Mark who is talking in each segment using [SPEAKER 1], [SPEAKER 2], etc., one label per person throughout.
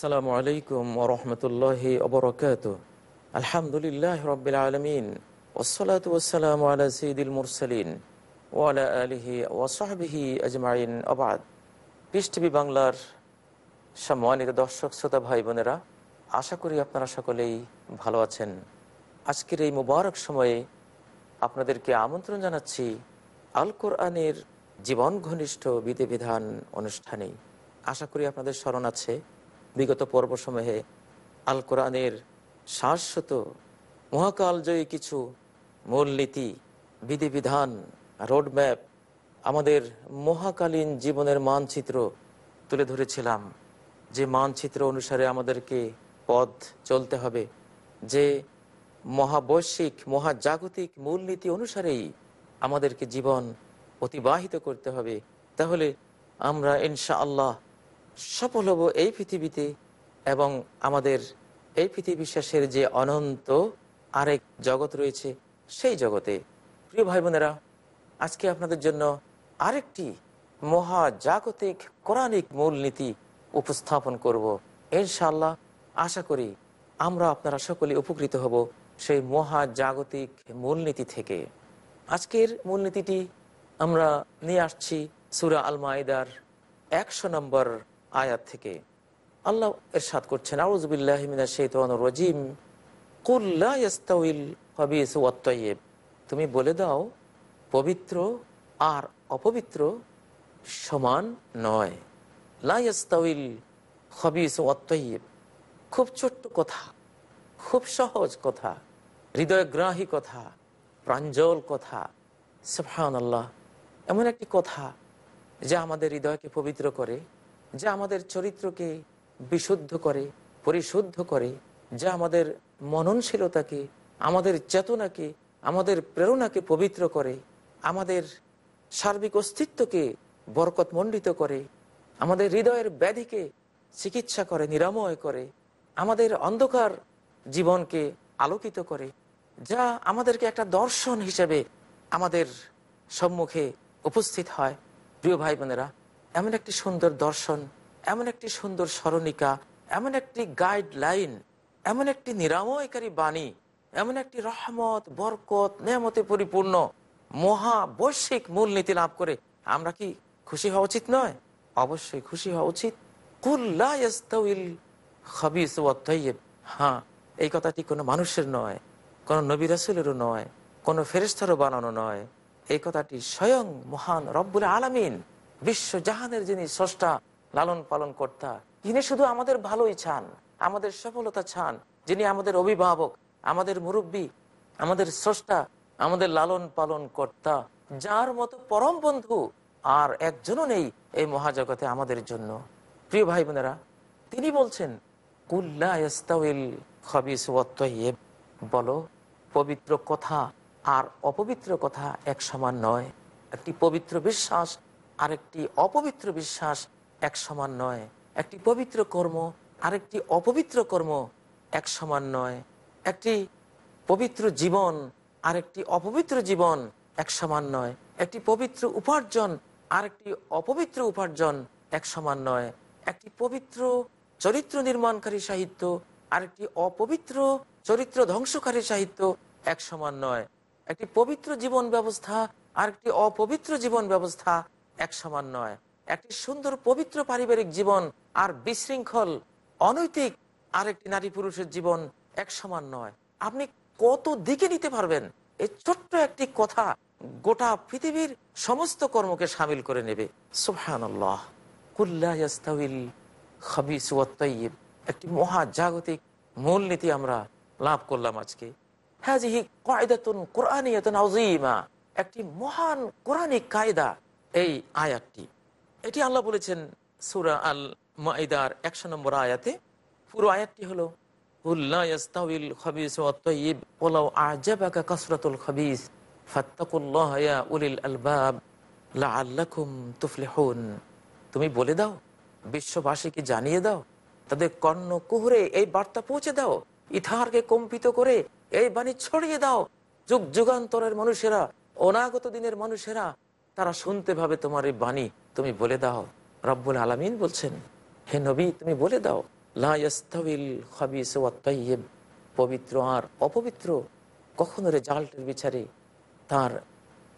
[SPEAKER 1] আসসালামু আলাইকুম ওরহমতুল্লাহ ওবরকাত আলহামদুলিল্লাহ রবিল আলমিন। ওসলাত ওসালাম আলা সঈদুল মুরসালিন ওয়ালা আলিহি ওসাহবিহি আজমাইন। আবাদ পিস টিভি বাংলার সম্মানিত দর্শক, শ্রোতা ভাই বোনেরা আশা করি আপনারা সকলেই ভালো আছেন। আজকের এই মুবারক সময়ে আপনাদেরকে আমন্ত্রণ জানাচ্ছি আল কোরআনের জীবন ঘনিষ্ঠ বিধিবিধান অনুষ্ঠানে আশা করি আপনাদের স্মরণ আছে। বিগত পর্বসমূহে আল কোরআনের শাশ্বত মহাকালজয়ী কিছু মূলনীতি, বিধিবিধান, রোডম্যাপ আমাদের মহাকালীন জীবনের মানচিত্র তুলে ধরেছিলাম। যে মানচিত্র অনুসারে আমাদেরকে পথ চলতে হবে। যে মহাবৈশ্বিক, মহাজাগতিক মূলনীতি অনুসারেই আমাদেরকে জীবন অতিবাহিত করতে হবে। তাহলে আমরা ইনশা আল্লাহ সফল হব এই পৃথিবীতে এবং আমাদের এই পৃথিবী শেষের যে অনন্ত আরেক জগৎ রয়েছে, সেই জগতে। প্রিয় ভাই বোনেরা আজকে আপনাদের জন্য আরেকটি মহাজাগতিক কোরআনিক মূলনীতি উপস্থাপন করব। ইনশাল্লাহ আশা করি আমরা আপনারা সকলে উপকৃত হব সেই মহাজাগতিক মূলনীতি থেকে। আজকের মূলনীতিটি আমরা নিয়ে আসছি সুরা আল মাইদার একশো নম্বর আয়াত থেকে। আল্লাহ এরশাদ করছেন তুমি বলে দাও, পবিত্র আর অপবিত্র সমান নয়। খুব ছোট্ট কথা, খুব সহজ কথা, হৃদয়গ্রাহী কথা, প্রাঞ্জল কথা। সফান আল্লাহ এমন একটি কথা যা আমাদের হৃদয়কে পবিত্র করে। যা আমাদের চরিত্রকে বিশুদ্ধ করে, পরিশুদ্ধ করে, যা আমাদের মননশীলতাকে, আমাদের চেতনাকে, আমাদের প্রেরণাকে পবিত্র করে, আমাদের সার্বিক অস্তিত্বকে বরকতমণ্ডিত করে, আমাদের হৃদয়ের ব্যাধিকে চিকিৎসা করে, নিরাময় করে, আমাদের অন্ধকার জীবনকে আলোকিত করে, যা আমাদেরকে একটা দর্শন হিসেবে আমাদের সম্মুখে উপস্থিত হয়। প্রিয় ভাই বোনেরা এমন একটি সুন্দর দর্শন, এমন একটি সুন্দর স্মরণিকা, এমন একটি গাইডলাইন এমন একটি নিরাময়কারী বাণী, এমন একটি রহমত, বরকত, নিয়ামতে পরিপূর্ণ, মহা বৈশ্বিক মূলনীতি লাভ করে আমরা কি খুশি হওয়া উচিত নয়? অবশ্যই খুশি হওয়া উচিত। হ্যাঁ এই কথাটি কোনো মানুষের নয়, কোনো নবী রাসুলেরও নয়, কোনো ফেরেস্তারও বানানো নয়। এই কথাটি স্বয়ং মহান রব্বুল আলমিন বিশ্ব জাহানের যিনি স্রষ্টা, লালন পালন কর্তা তিনি শুধু আমাদের ভালোই চান, আমাদের সফলতা চান, যিনি আমাদের অভিভাবক, আমাদের মুরব্বী, আমাদের স্রষ্টা, আমাদের লালন পালন কর্তা, যার মতো পরম বন্ধু আর একজনও নেই এই মহাজগতে আমাদের জন্য। প্রিয় ভাই বোনেরা, তিনি বলছেন বলো, পবিত্র কথা আর অপবিত্র কথা এক সমান নয়। একটি পবিত্র বিশ্বাস আরেকটি অপবিত্র বিশ্বাস এক সমান নয়। একটি পবিত্র কর্ম, আরেকটি অপবিত্র কর্ম এক সমান নয়। একটি পবিত্র জীবন, আরেকটি অপবিত্র জীবন এক সমান নয়। একটি পবিত্র উপার্জন, আরেকটি অপবিত্র উপার্জন এক সমান নয়। একটি পবিত্র চরিত্র নির্মাণকারী সাহিত্য, আরেকটি অপবিত্র চরিত্র ধ্বংসকারী সাহিত্য এক সমান নয়। একটি পবিত্র জীবন ব্যবস্থা, আরেকটি অপবিত্র জীবন ব্যবস্থা এক সমান নয়। একটি সুন্দর পবিত্র পারিবারিক জীবন আর বিশৃঙ্খল, অনৈতিক আরেকটি নারী পুরুষের জীবন এক সমান নয়। আপনি কত দিকে নিতে পারবেন? এই ছোট্ট একটি কথা গোটা পৃথিবীর সমস্ত কর্মকে সামিল করে নেবে। একটি মহাজাগতিক মূলনীতি আমরা লাভ করলাম আজকে। হাজিহি কায়দাতুন কোরআনিয়াতুন একটি মহান কোরআনিক কায়দা এই আয়াতটি। এটি আল্লাহ বলেছেন সুরা আল মাইদার একশো নম্বর আয়াতে। পুরো আয়াতটি হলো তুমি বলে দাও, বিশ্ববাসীকে জানিয়ে দাও, তাদের কর্ণ কুহরে এই বার্তা পৌঁছে দাও, ইথারকে কম্পিত করে এই বাণী ছড়িয়ে দাও। যুগ যুগান্তরের মানুষেরা, অনাগত দিনের মানুষেরা তারা শুনতে ভাবে তোমার এই বাণী, তুমি বলে দাও। রব্বুল আলমিন বলছেন, হে নবী, তুমি বলে দাও পবিত্র আর অপবিত্র কখনো রেজাল্টের বিচারে, তার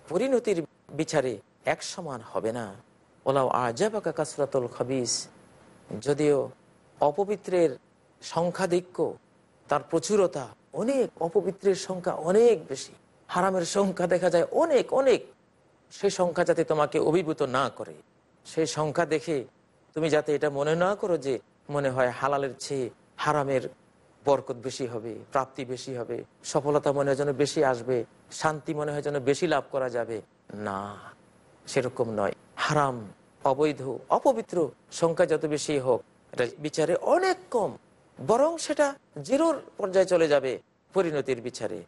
[SPEAKER 1] পরিণতির বিচারে এক সমান হবে না। ওলাও আজাবাকা কাসরাতুল খাবিস, যদিও অপবিত্রের সংখ্যাধিক্য তার প্রচুরতা অনেক, অপবিত্রের সংখ্যা অনেক বেশি, হারামের সংখ্যা দেখা যায় অনেক অনেক। সেই সংখ্যা যাতে তোমাকে অভিভূত না করে সেই সংখ্যা দেখে তুমি যাতে এটা মনে না করো যে মনে হয় হালালের চেয়ে হারামের বরকত বেশি হবে, প্রাপ্তি বেশি হবে, সফলতা মনে হয় যেন বেশি আসবে, শান্তি মনে হয় যেন বেশি লাভ করা যাবে। না, সেরকম নয়। হারাম, অবৈধ, অপবিত্র সংখ্যা যত বেশি হোক, এটা বিচারে অনেক কম, বরং সেটা জিরোর পর্যায়ে চলে যাবে পরিণতির বিচারে।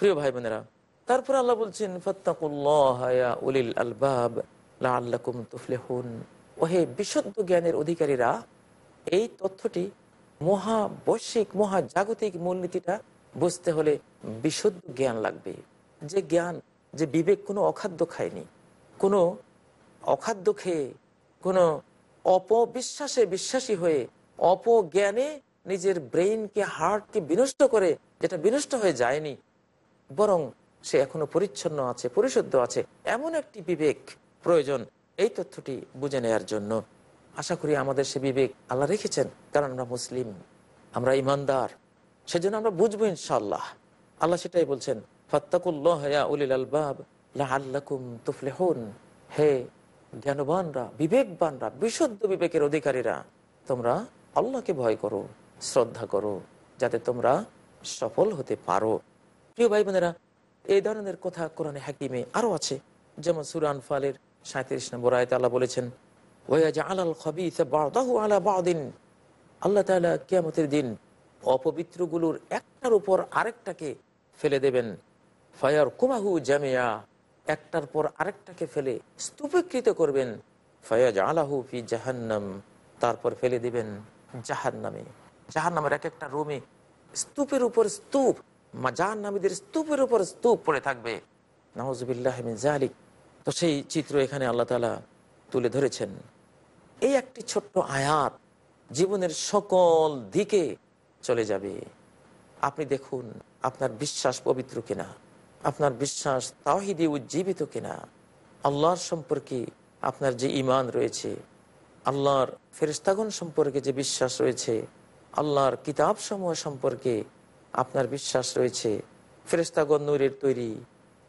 [SPEAKER 1] প্রিয় ভাই বোনেরা তারপর আল্লাহ বলছেন উলিল আলবাব লাআল্লাকুম তুফলিহুন। ওহে বিশুদ্ধ জ্ঞানের অধিকারীরা, এই তথ্যটি মহা বৈশ্বিক, মহা জাগতিক মূলনীতিটা বুঝতে হলে বিশুদ্ধ জ্ঞান লাগবে। যে জ্ঞান, যে বিবেক কোনো অখাদ্য খায়নি, কোনো অখাদ্য খেয়ে, কোনো অপবিশ্বাসে বিশ্বাসী হয়ে, অপজ্ঞানে নিজের ব্রেইনকে, হার্টকে বিনষ্ট করে, যেটা বিনষ্ট হয়ে যায়নি, বরং সে এখনও পরিচ্ছন্ন আছে, পরিশুদ্ধ আছে। এমন একটি বিবেক প্রয়োজন এই তথ্যটি বুঝে নেয়ার জন্য। আশা করি আমাদের সে বিবেক আল্লাহ রেখেছেন, কারণ আমরা মুসলিম, আমরা ইমানদার। সেজন্য আমরা বুঝব ইনশাল্লাহ আল্লাহ সেটাই বলছেন হে জ্ঞানবানরা বিশুদ্ধ বিবেকের অধিকারীরা, তোমরা আল্লাহকে ভয় করো, শ্রদ্ধা করো, যাতে তোমরা সফল হতে পারো। প্রিয় ভাই বোনেরা এই ধরনের কথা কোরআনে হাকিমে আরও আছে। যেমন সুরান ফালের সাঁত্রিশ নম্বর আয়তে আল্লাহ বলেছেন আল্লাহ তালা কিয়ামতের দিন অপবিত্রগুলোর একটার উপর আরেকটাকে ফেলে দেবেন। ফায়ার কুমাহু জামিয়া, একটার পর আরেকটাকে ফেলে স্তূপীকৃত করবেন। ফয়াজ আলাহু ফি জাহান্নাম, তারপর ফেলে দিবেন জাহান্নামে। জাহান্নামের এক একটা রুমে স্তূপের উপর স্তূপ জাহান নামীদের স্তূপের উপর স্তূপ পড়ে থাকবে। নওয়াজবিল্লাহ জালিক তো সেই চিত্র এখানে আল্লাহ তালা তুলে ধরেছেন। এই একটি ছোট্ট আয়াত জীবনের সকল দিকে চলে যাবে। আপনি দেখুন, আপনার বিশ্বাস পবিত্র কিনা? আপনার বিশ্বাস তাহিদি উজ্জীবিত কিনা? আল্লাহর সম্পর্কে আপনার যে ইমান রয়েছে, আল্লাহর ফেরিস্তাগন সম্পর্কে যে বিশ্বাস রয়েছে, আল্লাহর কিতাব সমূহ সম্পর্কে আপনার বিশ্বাস রয়েছে। ফেরিস্তাগন নূরের তৈরি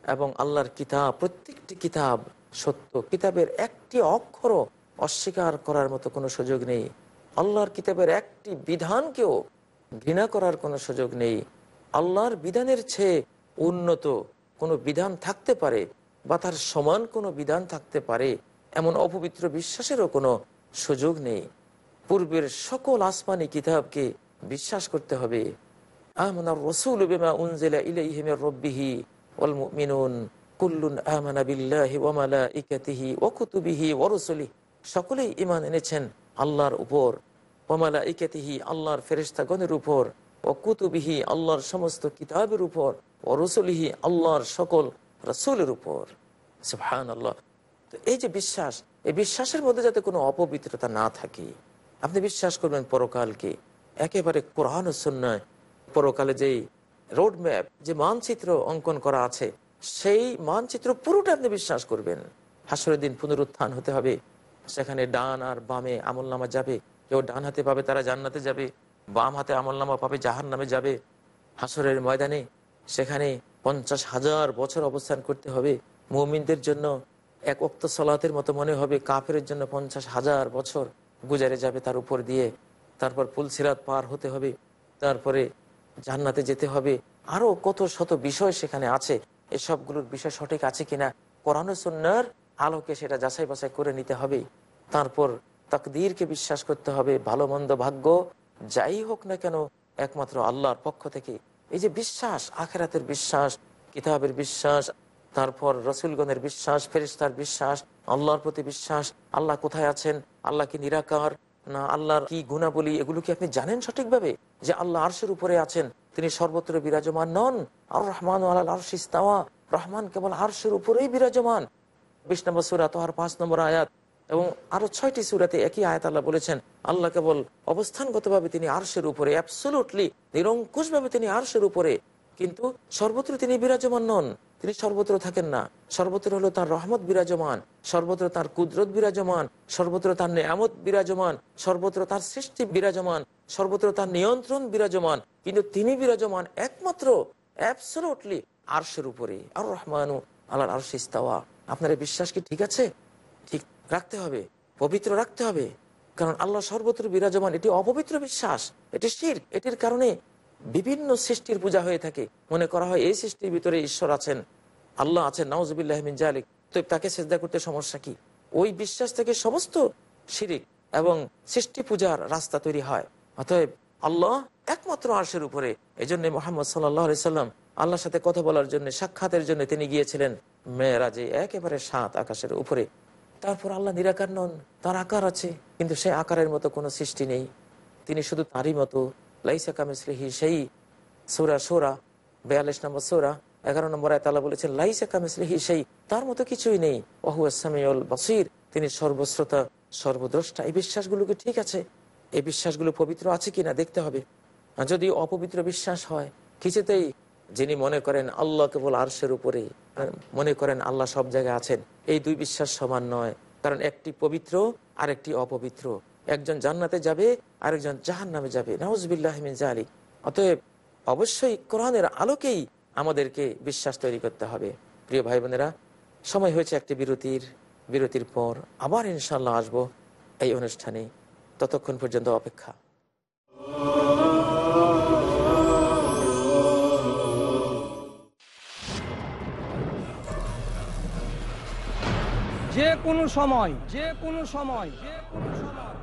[SPEAKER 1] এবং আল্লাহর কিতাব, প্রত্যেকটি কিতাব সত্য। কিতাবের একটি অক্ষরও অস্বীকার করার মতো কোনো সুযোগ নেই। আল্লাহর কিতাবের একটি বিধানকেও ঘৃণা করার কোনো সুযোগ নেই। আল্লাহর বিধানের চেয়ে উন্নত কোনো বিধান থাকতে পারে বা তার সমান কোনো বিধান থাকতে পারে এমন অপবিত্র বিশ্বাসেরও কোনো সুযোগ নেই। পূর্বের সকল আসমানি কিতাবকে বিশ্বাস করতে হবে। রসুল বিল্লাহি ওয়া ওয়া কুতুবিহি ওয়া সকলেই ঈমান এনেছেন আল্লাহর উপর ওয়া মালাইকাতিহি আল্লাহর ফেরেশতাগণের উপর ও কুতুবিহি আল্লাহর সমস্ত কিতাবের উপর ও রসুলিহি আল্লাহর সকল রসুলের উপর। আল্লাহ তো এই যে বিশ্বাস, এই বিশ্বাসের মধ্যে যাতে কোনো অপবিত্রতা না থাকে, আপনি বিশ্বাস করবেন পরকালকে, একেবারে কোরআন সন্ন্যায় পরকালে যেই রোড ম্যাপ যে মানচিত্র অঙ্কন করা আছে, সেই মানচিত্র পুরোটা আপনি বিশ্বাস করবেন। হাসরের দিন পুনরুত্থান হতে হবে। সেখানে ডান আর বামে আমল নামা যাবে। কেউ ডান হাতে পাবে, তারা জান্নাতে যাবে। বাম হাতে আমল নামা পাবে জাহান নামে যাবে। হাসরের ময়দানে সেখানে পঞ্চাশ হাজার বছর অবস্থান করতে হবে। মুমিনদের জন্য এক অক্ত সলাতের মতো মনে হবে। কাফের জন্য পঞ্চাশ হাজার বছর গুজারে যাবে তার উপর দিয়ে। তারপর পুলসিরাত পার হতে হবে। তারপরে জান্নাতে যেতে হবে। আরও কত শত বিষয় সেখানে আছে। এসবগুলোর বিষয় সঠিক আছে কিনা? কোরআন সন্ন্যার আলোকে সেটা যাচাই বাছাই করে নিতে হবে। তারপর তাকদীরকে বিশ্বাস করতে হবে। ভালো, মন্দ, ভাগ্য, যাই হোক না কেন, একমাত্র আল্লাহর পক্ষ থেকে। এই যে বিশ্বাস, আখেরাতের বিশ্বাস, কিতাবের বিশ্বাস, তারপর রসুলগণের বিশ্বাস ফেরিস্তার বিশ্বাস, আল্লাহর প্রতি বিশ্বাস, আল্লাহ কোথায় আছেন? আল্লাহ কি নিরাকার? না, আল্লাহর কি গুণাবলী, এগুলো কি আপনি জানেন সঠিকভাবে? যে আল্লাহ আরশের উপরে আছেন, তিনি সর্বত্র বিরাজমান নন। আর রহমান আরশিস্তাওয়া রহমান কেবল আরশের উপরেই বিরাজমান। বিশ নম্বর সুরা তোহার, পাঁচ নম্বর আয়াত, এবং আরও ছয়টি সুরাতে একই আয়াত আল্লাহ বলেছেন, আল্লাহ কেবল অবস্থানগতভাবে তিনি আরশের উপরে অ্যাবসোলুটলি নিরঙ্কুশ ভাবে তিনি আরশের উপরে, কিন্তু সর্বত্র তিনি বিরাজমান নন। তিনি সর্বত্র থাকেন না। সর্বত্র হলো তার রহমত বিরাজমান, সর্বত্র তার কুদরত বিরাজমান, সর্বত্র তার নিয়ামত বিরাজমান, সর্বত্র তার সৃষ্টি বিরাজমান, সর্বত্র তার নিয়ন্ত্রণ বিরাজমান। কিন্তু তিনি বিরাজমান একমাত্র অ্যাবসোলুটলি আরশের উপরে আর রহমানু আল্লাহ আরশিস্তাওয়া আপনার এই বিশ্বাস কি ঠিক আছে? ঠিক রাখতে হবে, পবিত্র রাখতে হবে। কারণ আল্লাহ সর্বত্র বিরাজমান, এটি অপবিত্র বিশ্বাস, এটি শির এটির কারণে বিভিন্ন সৃষ্টির পূজা হয়ে থাকে। মনে করা হয় এই সৃষ্টির ভিতরে ঈশ্বর আছেন। আল্লাহ আছেন নওয়াজবিল্লাহমিন জালিক। তো তাকে চেষ্টা করতে সমস্যা কি? ওই বিশ্বাস থেকে সমস্ত শিরিক এবং সৃষ্টি পূজার রাস্তা তৈরি হয়। অতএব আল্লাহ একমাত্র আর্শের উপরে। এই জন্য মোহাম্মদ সাল্লাহ সাল্লাম আল্লাহর সাথে কথা বলার জন্য, সাক্ষাতের জন্য তিনি গিয়েছিলেন মেয়েরাজে, একেবারে সাত আকাশের উপরে। তারপর আল্লাহ নিরাকার নন, তার আকার আছে, কিন্তু সে আকারের মতো কোনো সৃষ্টি নেই। তিনি শুধু তারই মতো নম্বর এগারো নম্বর বলেছেন সেই, তার মতো কিছুই নেই। তিনি সর্বশ্রোতা, সর্বদ্রষ্টা, এই বিশ্বাসগুলোকে ঠিক আছে? এই বিশ্বাসগুলো পবিত্র আছে কিনা দেখতে হবে। যদি অপবিত্র বিশ্বাস হয়, কিছুতেই যিনি মনে করেন আল্লাহ কেবল আরশের উপরে মনে করেন আল্লাহ সব জায়গায় আছেন, এই দুই বিশ্বাস সমান নয়। কারণ একটি পবিত্র আর একটি অপবিত্র। একজন জান্নাতে যাবে, আরেকজন জাহান নামে যাবে নওয়াজবিল্লাহমিন জালি অতএব অবশ্যই কোরআনের আলোকেই আমাদেরকে বিশ্বাস তৈরি করতে হবে। প্রিয় ভাই বোনেরা সময় হয়েছে একটি বিরতির। বিরতির পর আবার ইনশাল্লাহ আসব এই অনুষ্ঠানে। ততক্ষণ পর্যন্ত অপেক্ষা।
[SPEAKER 2] যে কোনো সময়, যে কোনো সময়, যে কোনো সময়।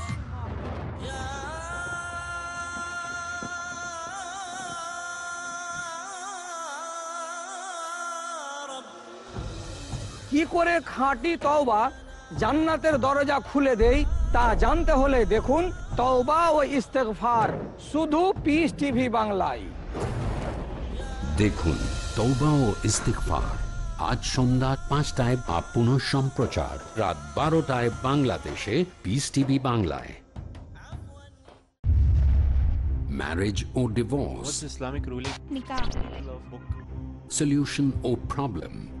[SPEAKER 2] কি করে খাঁটি তওবা জান্নাতের দরজা খুলে দেই তা জানতে হলে দেখুন তওবা ও ইস্তেগফার শুধু পিস টিভি বাংলায়।
[SPEAKER 3] দেখুন তৌবা ও ইস্তিকফার আজ সন্ধ্যা পাঁচটায় বা পুনঃ সম্প্রচার রাত বারোটায় বাংলাদেশে পিস টিভি বাংলায়। Marriage O divorce
[SPEAKER 4] What's Islamic ruling?
[SPEAKER 5] Nikah.
[SPEAKER 4] of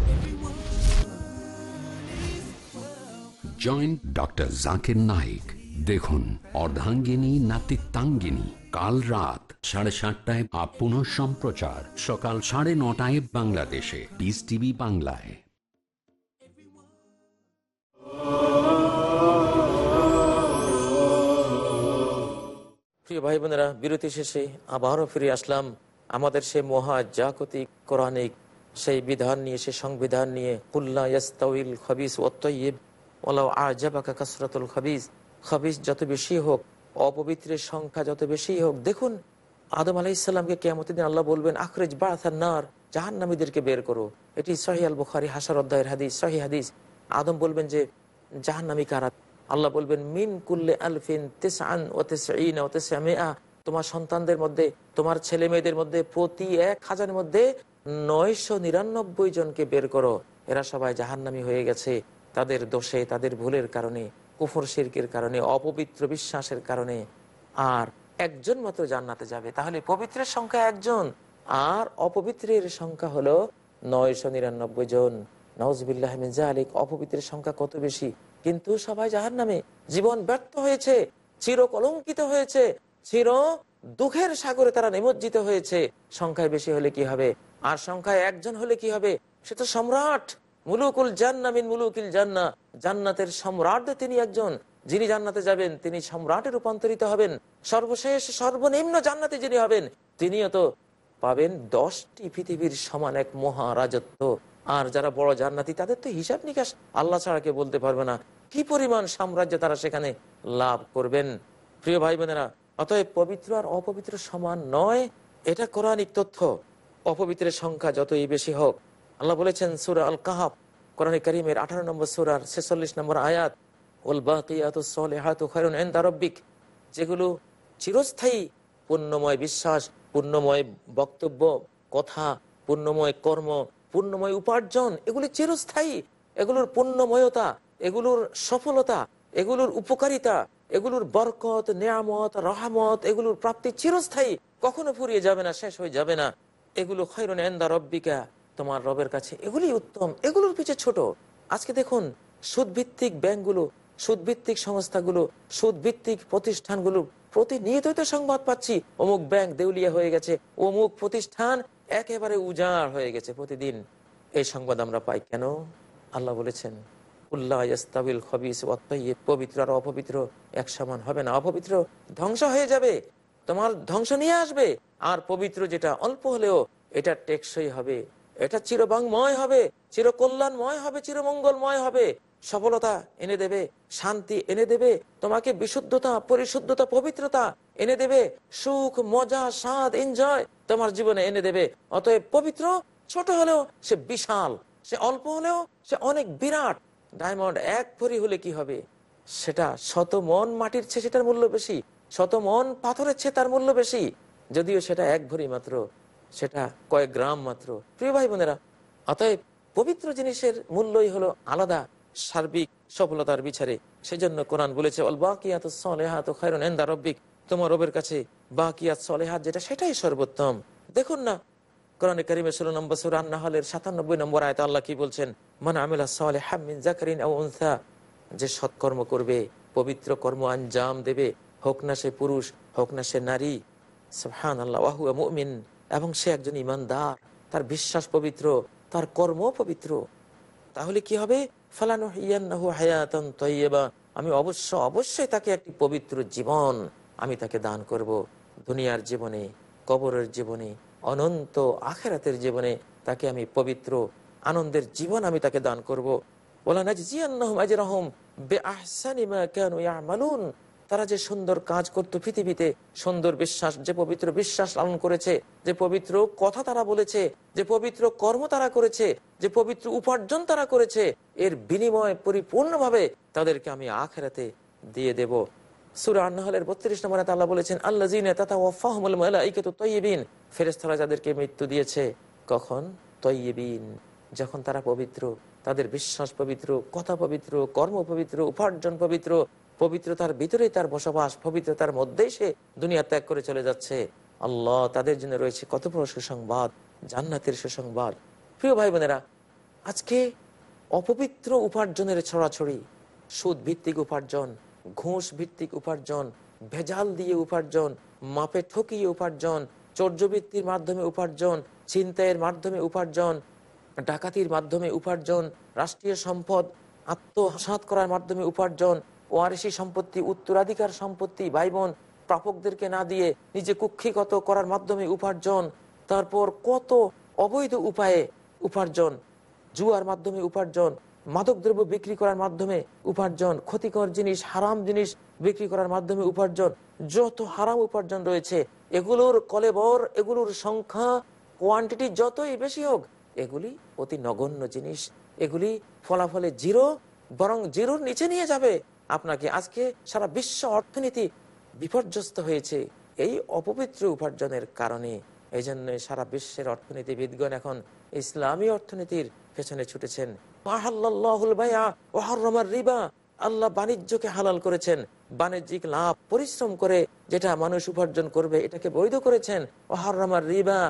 [SPEAKER 3] Joint doctor Zakir Naik দেখুন, অর্ধাঙ্গিনী, নাতিত্বাঙ্গিনী, কাল রাত সাড়ে সাতটায় আপ পুনঃ সম্প্রচার, সকাল সাড়ে নটায় বাংলাদেশে। পিস টিভি বাংলায়।
[SPEAKER 1] প্রিয় ভাই বোনেরা বিরতি শেষে আবারও ফিরে আসলাম আমাদের সে মহা জাগতিক, কোরআনিক, সেই বিধান নিয়ে সে সংবিধান নিয়ে। কুল্লা ইয়াস্তাউল খবিস ওত্তইব ওলাও আজাবাকা কাসরাতুল খবিস। খবিস যত বেশি হোক, অপবিত্রের সংখ্যা যত বেশি হোক, দেখুন, আদম আলাহ ইসলামকে আল্লাহ বলবেন, আখরেজ বাড়াথার জাহান্নামীদেরকে বের করো। এটি সহি আল বুখারি হাসার অধ্যায়ের হাদিস সহি হাদিস। আদম বলবেন যে, জাহান্নামী কারা? আল্লাহ বলবেন, মিন কুল্লে আলফিন তেসান ও তোমার সন্তানদের মধ্যে, তোমার ছেলে মেয়েদের মধ্যে, প্রতি এক হাজারের মধ্যে নয়শো নিরানব্বই জনকে বের করো। এরা সবাই জাহান্নামি হয়ে গেছে। তাদের দোষে, তাদের ভুলের কারণে, কুফর শিরকের কারণে, অপবিত্র বিশ্বাসের কারণে আর একজন মাত্র জান্নাতে যাবে। তাহলে পবিত্রের সংখ্যা একজন। আর অপবিত্রের সংখ্যা হলো নয়শো নিরানব্বই জন। নওয়াজবিল্লাহ অপবিত্রের সংখ্যা কত বেশি? কিন্তু সবাই জাহার নামে জীবন ব্যর্থ হয়েছে চির কলঙ্কিত হয়েছে, চির দুঃখের সাগরে তারা নিমজ্জিত হয়েছে। সংখ্যায় বেশি হলে কি হবে? আর সংখ্যায় একজন হলে কি হবে? সে তো সম্রাট। মুলুকুল জান্নামিন মুলুকিল জান্না। জান্নাতের সম্রাট তিনি একজন। যিনি জান্নাতে যাবেন, তিনি সম্রাটে রূপান্তরিত হবেন। সর্বশেষ, সর্বনিম্ন জান্নাতে যিনি হবেন, তিনিও তো পাবেন দশটি পৃথিবীর সমান এক মহারাজত্ব। আর যারা বড় জান্নাতি, তাদের তো হিসাব নিকাশ। আল্লাহ ছাড়া কে বলতে পারবে না কি পরিমাণ সাম্রাজ্য তারা সেখানে লাভ করবেন। প্রিয় ভাই বোনেরা অতএব পবিত্র আর অপবিত্র সমান নয়, এটা কোরআনিক তথ্য। অপবিত্রের সংখ্যা যতই বেশি হোক আল্লাহ বলেছেন, সুরা আল কাহাব কোরআন করিমের আঠারো নম্বর সুরার ছেচল্লিশ নম্বর আয়াত ওল বাকিয়াতিক যেগুলো চিরস্থায়ী পূর্ণময় বিশ্বাস পূর্ণময় বক্তব্য, কথা পূর্ণময় কর্ম পূর্ণময় উপার্জন, এগুলি চিরস্থায়ী। এগুলোর পূর্ণময়তা এগুলোর সফলতা, এগুলোর উপকারিতা, এগুলোর বরকত, নিয়ামত, রহামত, এগুলোর প্রাপ্তি চিরস্থায়ী। কখনো ফুরিয়ে যাবে না, শেষ হয়ে যাবে না। এগুলো খৈরন এন্দা রব্বিকা। তোমার রবের কাছে। এগুলি উত্তম। এগুলোর পিছিয়ে ছোট। আজকে দেখুন, সুদভিত্তিক ব্যাংকগুলো, সুদভিত্তিক সংস্থাগুলো, সুদভিত্তিক প্রতিষ্ঠানগুলো প্রতিনিয়তই তো সংবাদ পাচ্ছি, অমুক ব্যাংক দেউলিয়া হয়ে গেছে, অমুক প্রতিষ্ঠান একেবারে উজাড় হয়ে গেছে প্রতিদিন। এই সংবাদ আমরা পাই কেন? আল্লাহ বলেছেন পবিত্র আর অপবিত্র এক সমান হবে না। অপবিত্র ধ্বংস হয়ে যাবে। তোমার ধ্বংস নিয়ে আসবে। আর পবিত্র যেটা অল্প হলেও, এটা টেকসই হবে। এটা চিরবাংময় হবে, চিরকল্যাণময় হবে, চিরমঙ্গলময় হবে। সফলতা এনে দেবে, শান্তি এনে দেবে, তোমাকে বিশুদ্ধতা, পরিশুদ্ধতা, পবিত্রতা এনে দেবে, সুখ, মজা, স্বাদ, এনজয় তোমার জীবনে এনে দেবে। অতএব পবিত্র, ছোট হলেও সে বিশাল, সে অল্প হলেও সে অনেক বিরাট। ডায়মন্ড এক ভরি হলে কি হবে? সেটা শত মন মাটির চেয়ে সেটার মূল্য বেশি, শত মন পাথরের চেয়ে তার মূল্য বেশি। যদিও সেটা এক ভরি মাত্র সেটা কয়েক গ্রাম মাত্র। প্রিয় ভাই বোনেরা, অতএব পবিত্র জিনিসের মূল্যই হলো আলাদা সার্বিক সফলতার বিচারে। সেজন্য কোরআন বলেছে রব্বিক। তোমার রবের কাছে বাকিয়াত সলেহাত যেটা, সেটাই সর্বোত্তম। দেখুন না, কোরআনে কারিমে ষোলো নম্বর সুর আন্নাহলের সাতানব্বই নম্বর আয়ত আল্লাহ কি বলছেন? মানে আমিলা সালে হামিন জাকারিন উনসা। যে সৎকর্ম করবে, পবিত্র কর্ম আঞ্জাম দেবে, হোক না সে পুরুষ, হোক না সে নারী সুবহান আল্লাহ ওয়াহু মুমিন। এবং সে একজন ইমানদার, তার বিশ্বাস পবিত্র, তার কর্ম পবিত্র। তাহলে কি হবে? ফালানো হায়াতান তৈবা আমি অবশ্য, অবশ্যই তাকে একটি পবিত্র জীবন আমি তাকে দান করব। দুনিয়ার জীবনে, কবরের জীবনে, অনন্ত আখেরাতের জীবনে তাকে আমি পবিত্র, আনন্দের জীবন আমি তাকে দান করব। বলা না জিয়ান্নাহুম আজরাহুম বে আহসানি মা ইয়ামালুন। তারা যে সুন্দর কাজ করত পৃথিবীতে, সুন্দর বিশ্বাস, যে পবিত্র বিশ্বাস লালন করেছে, যে পবিত্র কথা তারা বলেছে, যে পবিত্র কর্ম তারা করেছে, যে পবিত্র উপার্জন তারা করেছে, এর বিনিময় পরিপূর্ণভাবে তাদেরকে আমি আখেরাতে দিয়ে দেব। সুরা আন্নাহলের বত্রিশ নম্বর আল্লাহ বলেছেন আল্লাহ জিনে তথা ওয়াফাহমুল মালাইকে তো তৈবিন ফেরেস্তারা যাদেরকে মৃত্যু দিয়েছে, কখন? তৈবিন যখন তারা পবিত্র, তাদের বিশ্বাস পবিত্র, কথা পবিত্র, কর্ম পবিত্র, উপার্জন পবিত্র পবিত্রতার ভিতরেই তার বসবাস, পবিত্রতার মধ্যেই সে দুনিয়া ত্যাগ করে চলে যাচ্ছে। আল্লাহ তাদের জন্য রয়েছে কত বড় সুসংবাদ, জান্নাতের সুসংবাদ। প্রিয় ভাই বোনেরা আজকে অপবিত্র উপার্জনের ছড়াছড়ি সুদ ভিত্তিক উপার্জন ঘুষ ভিত্তিক উপার্জন, ভেজাল দিয়ে উপার্জন, মাপে ঠকিয়ে উপার্জন, চর্যবৃত্তির মাধ্যমে উপার্জন চিন্তায়ের মাধ্যমে উপার্জন, ডাকাতির মাধ্যমে উপার্জন, রাষ্ট্রীয় সম্পদ আত্মসাত করার মাধ্যমে উপার্জন ওয়ারিসি সম্পত্তি, উত্তরাধিকার সম্পত্তি ভাই বোন প্রাপকদেরকে না দিয়ে নিজে কুক্ষিগত করার মাধ্যমে উপার্জন, তারপর কত অবৈধ উপায়ে উপার্জন, জুয়ার মাধ্যমে উপার্জন, মাদকদ্রব্য বিক্রি করার মাধ্যমে উপার্জন, ক্ষতিকর জিনিস, হারাম জিনিস বিক্রি করার মাধ্যমে উপার্জন, যত হারাম উপার্জন রয়েছে, এগুলোর কলেবর, এগুলোর সংখ্যা কোয়ান্টিটি যতই বেশি হোক, এগুলি অতি নগণ্য জিনিস, এগুলি ফলাফলে জিরো, বরং জিরোর নিচে নিয়ে যাবে। আপনাকে আজকে সারা বিশ্ব অর্থনীতি বিপর্যস্ত হয়েছে এই অপবিত্র উপার্জনের কারণে। এই জন্য সারা বিশ্বের অর্থনীতিবিদগণ এখন ইসলামী অর্থনীতির পেছনে ছুটেছেন। আল্লাহ বাণিজ্যকে হালাল করেছেন। বাণিজ্যিক লাভ, পরিশ্রম করে যেটা মানুষ উপার্জন করবে, এটাকে বৈধ করেছেন। ওহার রিবা।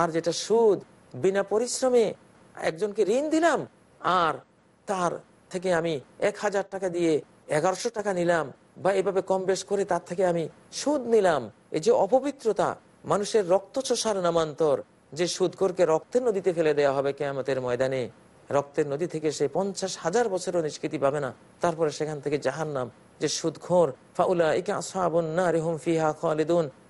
[SPEAKER 1] আর যেটা সুদ, বিনা পরিশ্রমে একজনকে ঋণ দিলাম, আর তার থেকে আমি এক হাজার টাকা দিয়ে এগারোশো টাকা নিলাম বা এভাবে কম বেশ করে তার থেকে আমি সুদ নিলাম। এই যে অপবিত্রতা, মানুষের রক্ত চোষার নামান্তর, যে সুদকরকে রক্তের নদীতে ফেলে দেওয়া হবে কেয়ামতের ময়দানে, রক্তের নদী থেকে সে পঞ্চাশ হাজার বছরও নিষ্কৃতি পাবে না। তারপরে সেখান থেকে জাহান্নাম, যে সুদ খোর ফাউলা ইকা সাহাবন্না হুম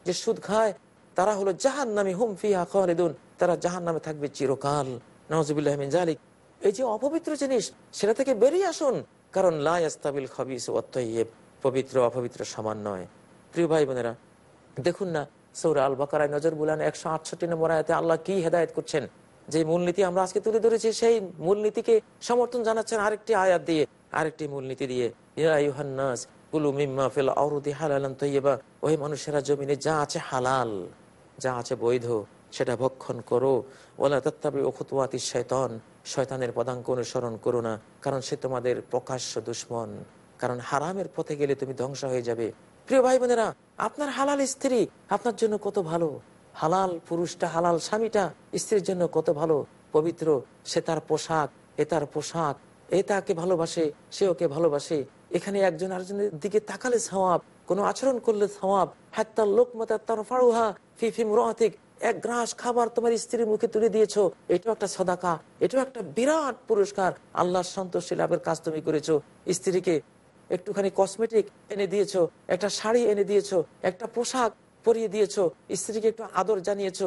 [SPEAKER 1] যে সুদ খায়, তারা হলো জাহান্নামী হুম ফিহা খালিদুন, তারা জাহান্নামে থাকবে চিরকাল। নওয়াজুবুল্লাহমিন জালিক এই যে অপবিত্র জিনিস, সেটা থেকে বেরিয়ে আসুন। কারণ লাস্তাবিল খবিস ওয়াত্তাইয়্যিব পবিত্র অপবিত্র সমান নয়। প্রিয় ভাই বোনেরা, দেখুন না, সৌরা আল বাকারায় নজর বুলান একশো আটষট্টি নম্বর আয়াতে আল্লাহ কি হেদায়ত করছেন? যে মূলনীতি আমরা আজকে তুলে ধরেছি, সেই মূলনীতিকে সমর্থন জানাচ্ছেন আরেকটি আয়াত দিয়ে, আরেকটি মূলনীতি দিয়ে। ওই মানুষেরা, জমিনে যা আছে হালাল, যা আছে বৈধ সেটা ভক্ষণ করো। ওলা তত্তাবি ওখতুয়াতি শয়তন শয়তানের পদাঙ্ক অনুসরণ করো না, কারণ সে তোমাদের প্রকাশ্য দুশ্মন। কারণ হারামের পথে গেলে তুমি ধ্বংস হয়ে যাবে। প্রিয় ভাই বোনেরা আপনার হালাল স্ত্রী আপনার জন্য কত ভালো? হালাল পুরুষটা, হালাল স্বামীটা স্ত্রীর জন্য কত ভালো? পবিত্র, সে তার পোশাক, এ তার পোশাক, এ তাকে ভালোবাসে, সে ওকে ভালোবাসে। এখানে একজন আরেকজনের দিকে তাকালে সওয়াব, কোনো আচরণ করলে সওয়াব। হাত্তার লোক মত তার ফারুহা ফিফিম রহাতিক এক গ্রাস খাবার তোমার স্ত্রীর মুখে তুলে দিয়েছ। এটাও একটা সদাকা, এটাও একটা বিরাট পুরস্কার। আল্লাহর সন্তোষী লাভের কাজ তুমি করেছ। স্ত্রীকে একটুখানি কসমেটিক এনে দিয়েছ, একটা শাড়ি এনে দিয়েছ, একটা পোশাক পরিয়ে দিয়েছ, স্ত্রীকে একটু আদর জানিয়েছো।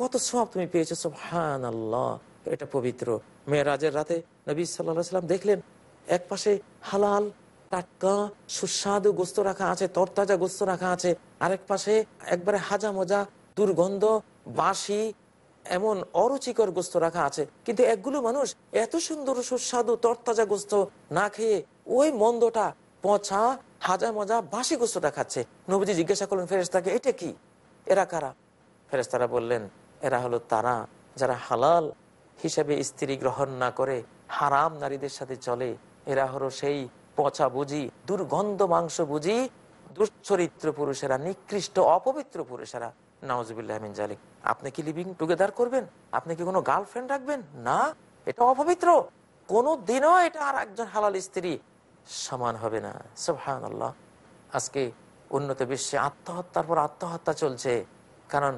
[SPEAKER 1] কত সব তুমি পেয়েছ সব হান আল্লাহ এটা পবিত্র। মেয়েরাজের রাতে নবী সাল্লাম দেখলেন, এক পাশে হালাল, টাটকা, সুস্বাদু গোস্ত রাখা আছে, তরতাজা গোস্ত রাখা আছে। আরেক পাশে একবারে হাজা মজা দুর্গন্ধ বাসি এমন অরুচিকর গোস্ত রাখা আছে। কিন্তু একগুলো মানুষ এত সুন্দর সুস্বাদু তরতাজা গোস্ত না খেয়ে ওই মন্দটা পচা, হাজা মজা বাসি গোস্তটা খাচ্ছে। নবীজি জিজ্ঞাসা করলেন ফেরেস্তাকে এটা কি? এরা কারা? ফেরেস্তারা বললেন, এরা হলো তারা যারা হালাল হিসেবে স্ত্রী গ্রহণ না করে হারাম নারীদের সাথে চলে। এরা হলো সেই পচা বুঝি, দুর্গন্ধ মাংস বুঝি, দুশ্চরিত্র পুরুষেরা, নিকৃষ্ট অপবিত্র পুরুষেরা। নওয়াজবিল্লাহমিন জালিক। আপনি কি লিভিং টুগেদার করবেন? আপনি কি কোনো গার্লফ্রেন্ড রাখবেন? না, এটা অপবিত্র। কোনো দিনও এটা আর একজন হালাল স্ত্রী সমান হবে না। সোহান আজকে উন্নত বিশ্বে আত্মহত্যার পর আত্মহত্যা চলছে। কারণ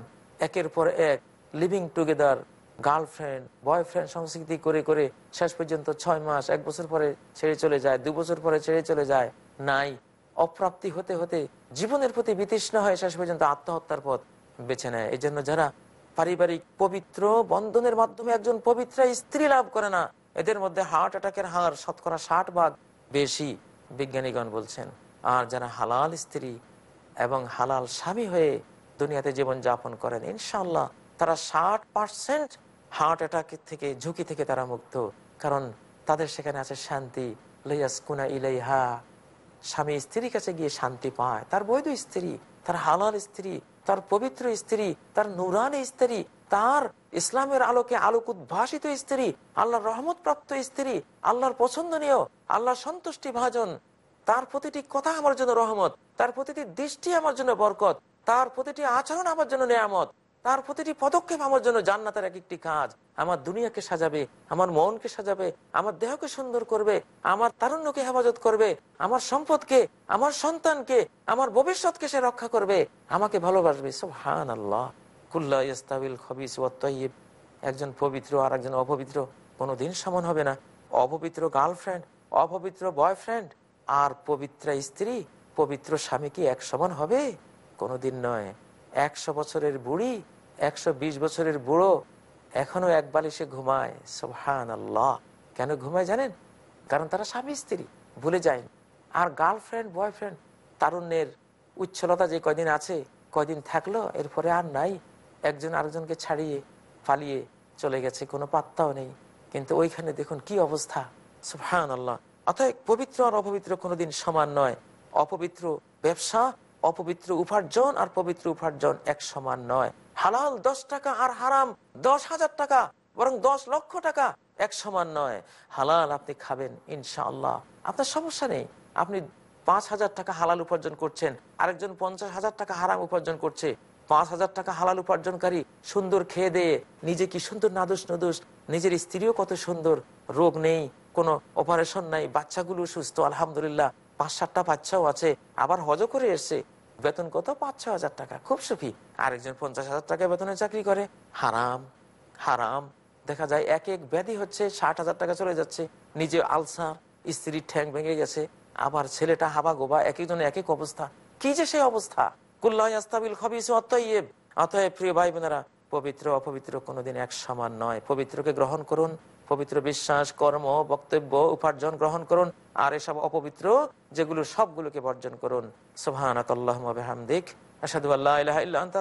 [SPEAKER 1] একের পর এক লিভিং টুগেদার গার্লফ্রেন্ড বয়ফ্রেন্ড সংস্কৃতি করে করে শেষ পর্যন্ত ছয় মাস, এক বছর পরে ছেড়ে চলে যায়, দু বছর পরে ছেড়ে চলে যায়, নাই। অপ্রাপ্তি হতে হতে জীবনের প্রতি বিতৃষ্ণা হয় শেষ পর্যন্ত আত্মহত্যার পথ বেছে নেয়। এই জন্য যারা পারিবারিক পবিত্র বন্ধনের মাধ্যমে একজন পবিত্র স্ত্রী লাভ করে না, এদের মধ্যে হার্ট অ্যাটাকের হার শতকরা ষাট ভাগ বেশি, বিজ্ঞানীগণ বলছেন। আর যারা হালাল স্ত্রী এবং হালাল স্বামী হয়ে দুনিয়াতে জীবন যাপন করেন ইনশাল্লাহ তারা ষাট পার্সেন্ট হার্ট অ্যাটাক থেকে, ঝুঁকি থেকে তারা মুক্ত। কারণ তাদের সেখানে আছে শান্তি। লইয়াসকুনা ইলাইহা। স্বামী স্ত্রীর কাছে গিয়ে শান্তি পায়। তার বৈধ স্ত্রী, তার হালাল স্ত্রী তার পবিত্র স্ত্রী, তার নুরান স্ত্রী, তার ইসলামের আলোকে আলোক উদ্ভাসিত স্ত্রী, আল্লাহর রহমত প্রাপ্ত স্ত্রী, আল্লাহর পছন্দনীয়, আল্লাহর সন্তুষ্টি ভাজন। তার প্রতিটি কথা আমার জন্য রহমত, তার প্রতিটি দৃষ্টি আমার জন্য বরকত, তার প্রতিটি আচরণ আমার জন্য নেয়ামত। তার প্রতিটি পদক্ষেপ আমার জন্য জান্নাতের এক একটি কাজ। আমার দুনিয়াকে সাজাবে, আমার মনকে সাজাবে, আমার দেহকে সুন্দর করবে, আমার তারুণ্যকে হেফাজত করবে, আমার সম্পদকে, আমার সন্তানকে, আমার ভবিষ্যৎকে সে রক্ষা করবে, আমাকে ভালোবাসবে। সব হান আল্লাহ কুল্লা ইস্তাবিল খবিস একজন পবিত্র আর একজন অপবিত্র কোনোদিন সমান হবে না। অপবিত্র গার্লফ্রেন্ড, অপবিত্র বয়ফ্রেন্ড আর পবিত্র স্ত্রী, পবিত্র স্বামী কি এক সমান হবে? কোনোদিন নয়। একশো বছরের বুড়ি একশো বিশ বছরের বুড়ো এখনও এক বালিশে ঘুমায়। সোহান আল্লাহ কেন ঘুমায় জানেন? কারণ তারা স্বামী স্ত্রী, ভুলে যায় আর গার্লফ্রেন্ড, বয়ফ্রেন্ড, তারুণ্যের উচ্ছলতা যে কয়দিন আছে, কয়দিন থাকল, এরপরে আর নাই। একজন আরেকজনকে ছাড়িয়ে পালিয়ে চলে গেছে, কোনো পাত্তাও নেই। কিন্তু ওইখানে দেখুন কি অবস্থা। সুহান আল্লাহ অতএব পবিত্র আর অপবিত্র কোনোদিন সমান নয়। অপবিত্র ব্যবসা অপবিত্র উপার্জন আর পবিত্র উপার্জন এক সমান নয়। হালাল দশ টাকা আর হারাম দশ হাজার টাকা, বরং দশ লক্ষ টাকা এক সমান নয়। হালাল আপনি খাবেন, ইনশাআল্লাহ। আপনার সমস্যা নেই। আপনি পাঁচ হাজার টাকা হালাল উপার্জন করছেন, আরেকজন পঞ্চাশ হাজার টাকা হারাম উপার্জন করছে। পাঁচ হাজার টাকা হালাল উপার্জনকারী সুন্দর খেয়ে দিয়ে নিজে কি সুন্দর নাদুস নদুস, নিজের স্ত্রীও কত সুন্দর, রোগ নেই, কোনো অপারেশন নাই, বাচ্চাগুলো সুস্থ, আলহামদুলিল্লাহ, পাঁচ সাতটা বাচ্চাও আছে, আবার হজ করে এসছে। বেতন কত? পাঁচ ছ হাজার টাকা। খুব সুখী। আরেকজন পঞ্চাশ হাজার টাকা বেতনে চাকরি করে। হারাম হারাম। দেখা যায় এক এক ব্যাধি হচ্ছে ষাট হাজার টাকা চলে যাচ্ছে। নিজে আলসার, স্ত্রীর ঠ্যাং ভেঙে গেছে। আবার ছেলেটা হাবা গোবা এক একজনে এক এক অবস্থা। কি যে সেই অবস্থা? কুল্লাস্তাবিল খবিস অতএব অতএব প্রিয় ভাই বোনেরা পবিত্র অপবিত্র কোনোদিন এক সমান নয়। পবিত্রকে গ্রহণ করুন। পবিত্র বিশ্বাস, কর্ম, বক্তব্য, উপার্জন গ্রহণ করুন। আর এসব অপবিত্র, যেগুলো সবগুলোকে বর্জন করুন। সোহানাকাল্লাহমদিক আসাদু আল্লাহ ইলাহা ইল্লা আনতা